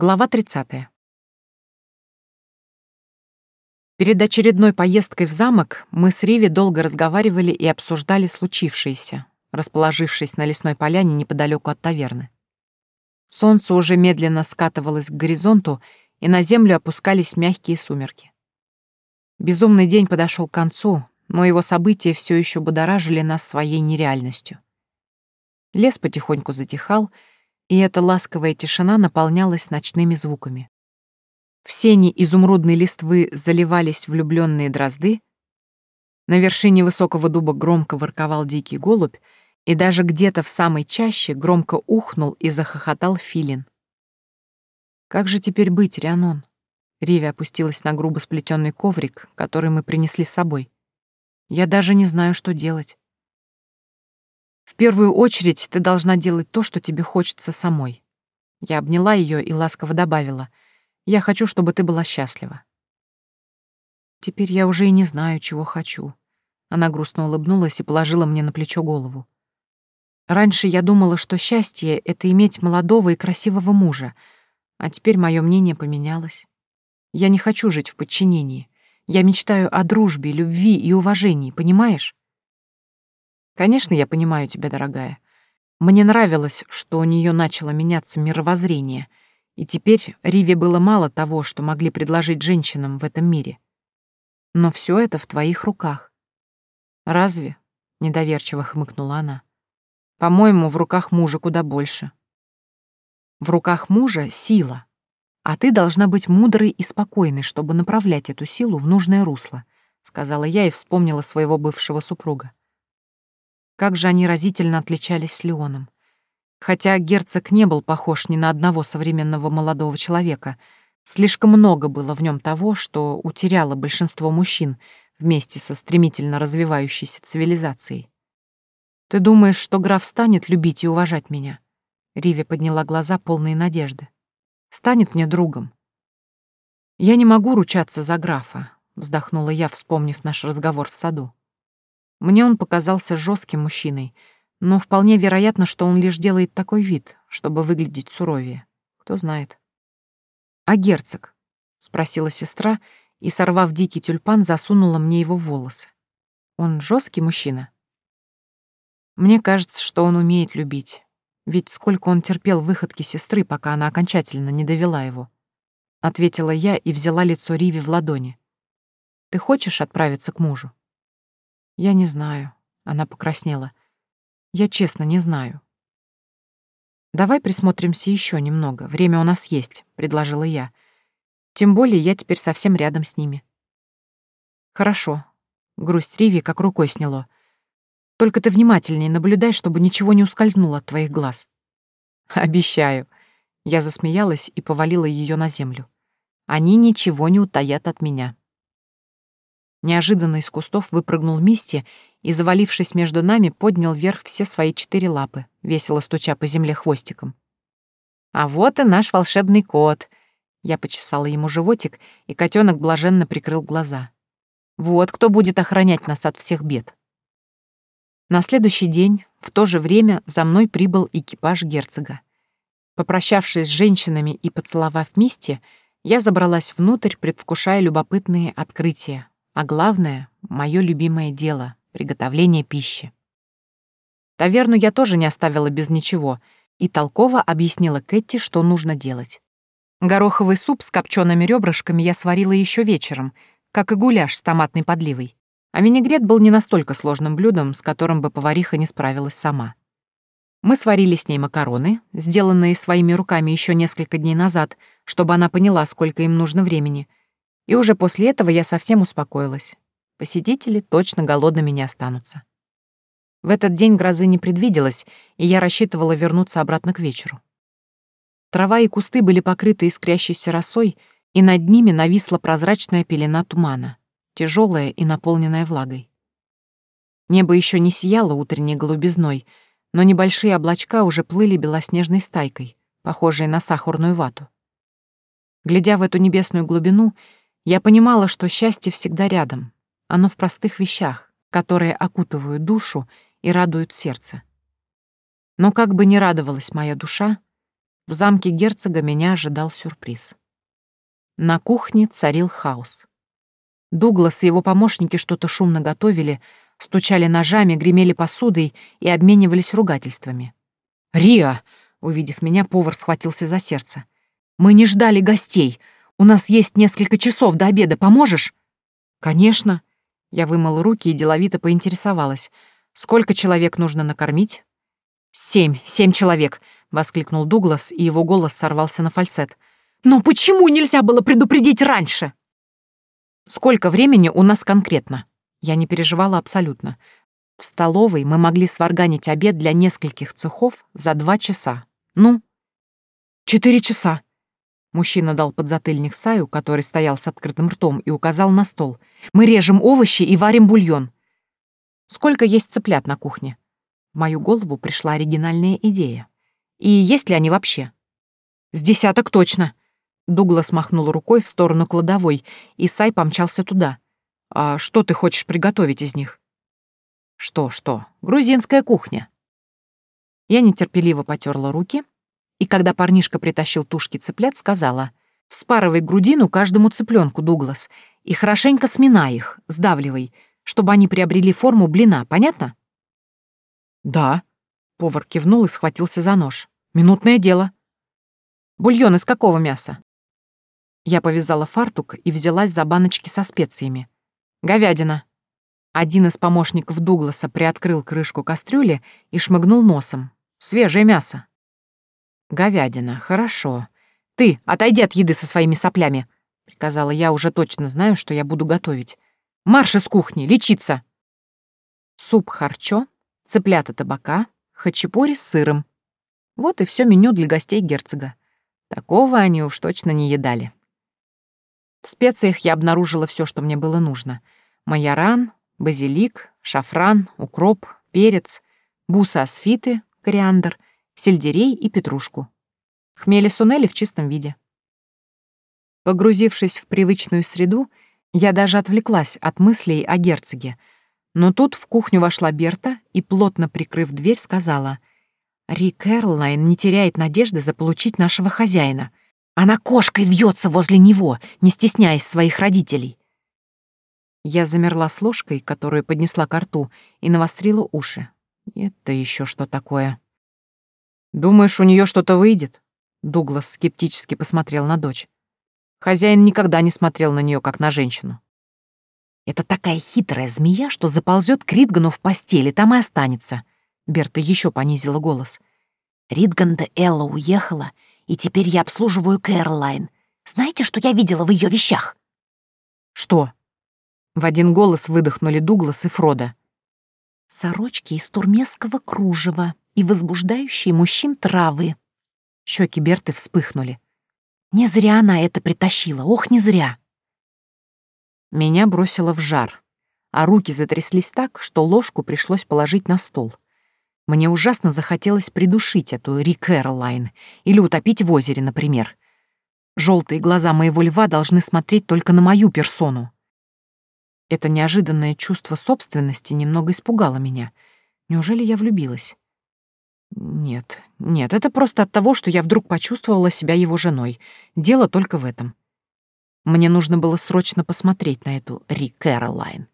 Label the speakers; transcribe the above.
Speaker 1: Глава 30. Перед очередной поездкой в замок мы с Риви долго разговаривали и обсуждали случившееся, расположившись на лесной поляне неподалеку от таверны. Солнце уже медленно скатывалось к горизонту, и на землю опускались мягкие сумерки. Безумный день подошел к концу, но его события все еще будоражили нас своей нереальностью. Лес потихоньку затихал, и эта ласковая тишина наполнялась ночными звуками. В сене изумрудной листвы заливались влюбленные дрозды, на вершине высокого дуба громко ворковал дикий голубь, и даже где-то в самой чаще громко ухнул и захохотал филин. «Как же теперь быть, Рианон?» Риви опустилась на грубо сплетенный коврик, который мы принесли с собой. «Я даже не знаю, что делать». В первую очередь ты должна делать то, что тебе хочется самой. Я обняла ее и ласково добавила. Я хочу, чтобы ты была счастлива. Теперь я уже и не знаю, чего хочу. Она грустно улыбнулась и положила мне на плечо голову. Раньше я думала, что счастье — это иметь молодого и красивого мужа, а теперь мое мнение поменялось. Я не хочу жить в подчинении. Я мечтаю о дружбе, любви и уважении, понимаешь? Конечно, я понимаю тебя, дорогая. Мне нравилось, что у нее начало меняться мировоззрение, и теперь Риве было мало того, что могли предложить женщинам в этом мире. Но все это в твоих руках. Разве? Недоверчиво хмыкнула она. По-моему, в руках мужа куда больше. В руках мужа сила, а ты должна быть мудрой и спокойной, чтобы направлять эту силу в нужное русло, сказала я и вспомнила своего бывшего супруга. Как же они разительно отличались с Леоном. Хотя герцог не был похож ни на одного современного молодого человека, слишком много было в нем того, что утеряло большинство мужчин вместе со стремительно развивающейся цивилизацией. «Ты думаешь, что граф станет любить и уважать меня?» Риви подняла глаза, полные надежды. «Станет мне другом». «Я не могу ручаться за графа», — вздохнула я, вспомнив наш разговор в саду. Мне он показался жестким мужчиной, но вполне вероятно, что он лишь делает такой вид, чтобы выглядеть суровее. Кто знает. «А герцог?» — спросила сестра и, сорвав дикий тюльпан, засунула мне его волосы. «Он жесткий мужчина?» Мне кажется, что он умеет любить. Ведь сколько он терпел выходки сестры, пока она окончательно не довела его. Ответила я и взяла лицо Риви в ладони. «Ты хочешь отправиться к мужу?» «Я не знаю», — она покраснела. «Я честно не знаю». «Давай присмотримся еще немного, время у нас есть», — предложила я. «Тем более я теперь совсем рядом с ними». «Хорошо». Грусть Риви как рукой сняло. «Только ты внимательнее наблюдай, чтобы ничего не ускользнуло от твоих глаз». «Обещаю». Я засмеялась и повалила ее на землю. «Они ничего не утаят от меня». Неожиданно из кустов выпрыгнул Мисти и, завалившись между нами, поднял вверх все свои четыре лапы, весело стуча по земле хвостиком. «А вот и наш волшебный кот!» Я почесала ему животик, и котенок блаженно прикрыл глаза. «Вот кто будет охранять нас от всех бед!» На следующий день, в то же время, за мной прибыл экипаж герцога. Попрощавшись с женщинами и поцеловав Мисти, я забралась внутрь, предвкушая любопытные открытия, а главное — мое любимое дело — приготовление пищи. Таверну я тоже не оставила без ничего и толково объяснила Кэти, что нужно делать. Гороховый суп с копчеными ребрышками я сварила еще вечером, как и гуляш с томатной подливой. А винегрет был не настолько сложным блюдом, с которым бы повариха не справилась сама. Мы сварили с ней макароны, сделанные своими руками еще несколько дней назад, чтобы она поняла, сколько им нужно времени — и уже после этого я совсем успокоилась. Посетители точно голодными не останутся. В этот день грозы не предвиделось, и я рассчитывала вернуться обратно к вечеру. Трава и кусты были покрыты искрящейся росой, и над ними нависла прозрачная пелена тумана, тяжелая и наполненная влагой. Небо еще не сияло утренней голубизной, но небольшие облачка уже плыли белоснежной стайкой, похожей на сахарную вату. Глядя в эту небесную глубину, я понимала, что счастье всегда рядом. Оно в простых вещах, которые окутывают душу и радуют сердце. Но как бы ни радовалась моя душа, В замке герцога меня ожидал сюрприз. На кухне царил хаос. Дуглас и его помощники что-то шумно готовили, стучали ножами, гремели посудой и обменивались ругательствами. «Риа!» — увидев меня, повар схватился за сердце. «Мы не ждали гостей. У нас есть несколько часов до обеда. Поможешь?» «Конечно». Я вымыла руки и деловито поинтересовалась. «Сколько человек нужно накормить?» «Семь, семь человек», — воскликнул Дуглас, и его голос сорвался на фальцет. «Но почему нельзя было предупредить раньше?» «Сколько времени у нас конкретно?» Я не переживала абсолютно. В столовой мы могли сварганить обед для нескольких цехов за два часа. Ну? Четыре часа. Мужчина дал подзатыльник Саю, который стоял с открытым ртом, и указал на стол. Мы режем овощи и варим бульон. Сколько есть цыплят на кухне? В мою голову пришла оригинальная идея. И есть ли они вообще? С десяток точно. Дуглас махнул рукой в сторону кладовой, и Сай помчался туда. А что ты хочешь приготовить из них? Что, что? Грузинская кухня. Я нетерпеливо потерла руки, и когда парнишка притащил тушки цыплят, сказала, «Вспарывай грудину каждому цыпленку, Дуглас, и хорошенько сминай их, сдавливай, чтобы они приобрели форму блина, понятно?» «Да», — повар кивнул и схватился за нож. «Минутное дело». «Бульон из какого мяса?» Я повязала фартук и взялась за баночки со специями. «Говядина», один из помощников Дугласа приоткрыл крышку кастрюли и шмыгнул носом. Свежее мясо. Говядина, хорошо. Ты, отойди от еды со своими соплями, приказала я, уже точно знаю, что я буду готовить. Марш из кухни, лечиться. Суп харчо, цыплята табака, хачапури с сыром. Вот и все меню для гостей герцога. Такого они уж точно не едали. В специях я обнаружила все, что мне было нужно. Майоран, базилик, шафран, укроп, перец, бусы асфиты, кориандр, сельдерей и петрушку. Хмели сунели в чистом виде. Погрузившись в привычную среду, я даже отвлеклась от мыслей о герцоге, но тут в кухню вошла Берта и, плотно прикрыв дверь, сказала, «Рик Эрлайн не теряет надежды заполучить нашего хозяина. Она кошкой вьется возле него, не стесняясь своих родителей. Я замерла с ложкой, которую поднесла к рту, и навострила уши. Это еще что такое? Думаешь, у нее что-то выйдет? Дуглас скептически посмотрел на дочь. Хозяин никогда не смотрел на нее как на женщину. Это такая хитрая змея, что заползет к Ридгану в постели, там и останется. Берта еще понизила голос. Ридганда Элла уехала, и теперь я обслуживаю Кэролайн. Знаете, что я видела в ее вещах? Что? В один голос выдохнули Дуглас и Фрода. Сорочки из турмесского кружева и возбуждающие мужчин травы. Щеки Берты вспыхнули. Не зря она это притащила, ох, не зря. Меня бросило в жар, а руки затряслись так, что ложку пришлось положить на стол. Мне ужасно захотелось придушить эту Ри Кэролайн или утопить в озере, например. Желтые глаза моего льва должны смотреть только на мою персону. Это неожиданное чувство собственности немного испугало меня. Неужели я влюбилась? Нет, нет, это просто от того, что я вдруг почувствовала себя его женой. Дело только в этом. Мне нужно было срочно посмотреть на эту Ри Кэролайн.